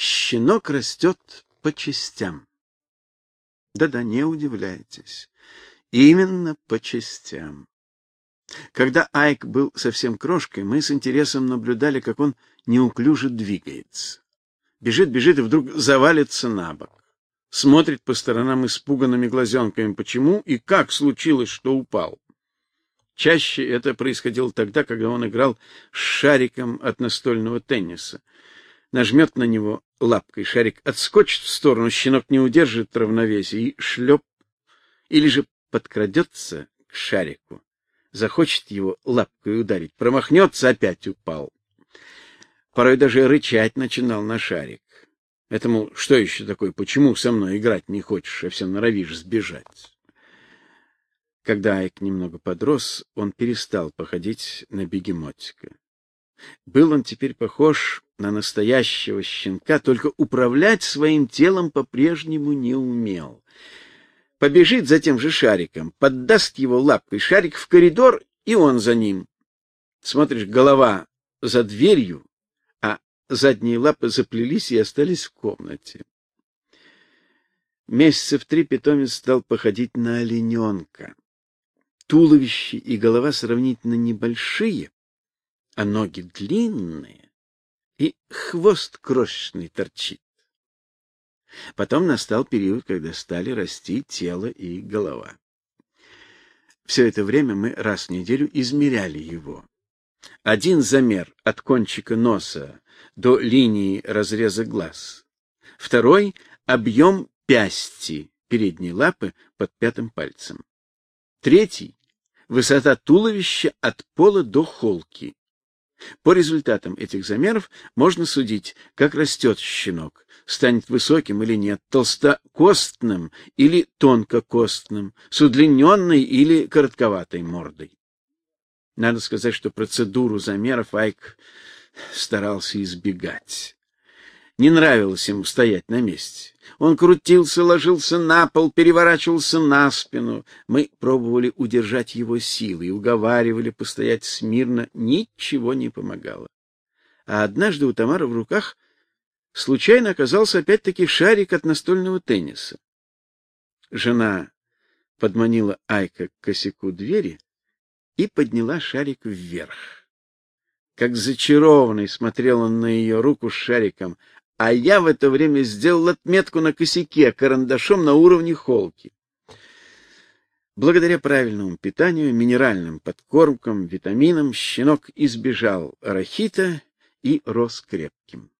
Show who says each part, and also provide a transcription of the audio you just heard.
Speaker 1: щенок растет по частям. Да-да, не удивляйтесь. Именно по частям. Когда Айк был совсем крошкой, мы с интересом наблюдали, как он неуклюже двигается. Бежит, бежит и вдруг завалится на бок. Смотрит по сторонам испуганными глазенками, почему и как случилось, что упал. Чаще это происходило тогда, когда он играл с шариком от настольного тенниса. Нажмет на него лапкой, шарик отскочит в сторону, щенок не удержит равновесия и шлеп, или же подкрадется к шарику, захочет его лапкой ударить, промахнется, опять упал. Порой даже рычать начинал на шарик. Это, мол, что еще такое, почему со мной играть не хочешь, а все норовишь сбежать? Когда Айк немного подрос, он перестал походить на бегемотика. Был он теперь похож на настоящего щенка, только управлять своим телом по-прежнему не умел. Побежит за тем же шариком, поддаст его лапкой шарик в коридор, и он за ним. Смотришь, голова за дверью, а задние лапы заплелись и остались в комнате. Месяца в три питомец стал походить на олененка. Туловище и голова сравнительно небольшие, а ноги длинные, и хвост крошечный торчит. Потом настал период, когда стали расти тело и голова. Все это время мы раз в неделю измеряли его. Один замер от кончика носа до линии разреза глаз. Второй — объем пясти передней лапы под пятым пальцем. Третий высота туловища от пола до холки. По результатам этих замеров можно судить, как растет щенок, станет высоким или нет, толстокостным или тонкокостным, с удлиненной или коротковатой мордой. Надо сказать, что процедуру замеров Айк старался избегать. Не нравилось ему стоять на месте. Он крутился, ложился на пол, переворачивался на спину. Мы пробовали удержать его силой, уговаривали постоять смирно, ничего не помогало. А однажды у Тамары в руках случайно оказался опять-таки шарик от настольного тенниса. Жена подманила Айка к косяку двери и подняла шарик вверх. Как зачарованный смотрел он на ее руку с шариком, а я в это время сделал отметку на косяке карандашом на уровне холки. Благодаря правильному питанию, минеральным подкормкам, витаминам щенок избежал рахита и рос крепким.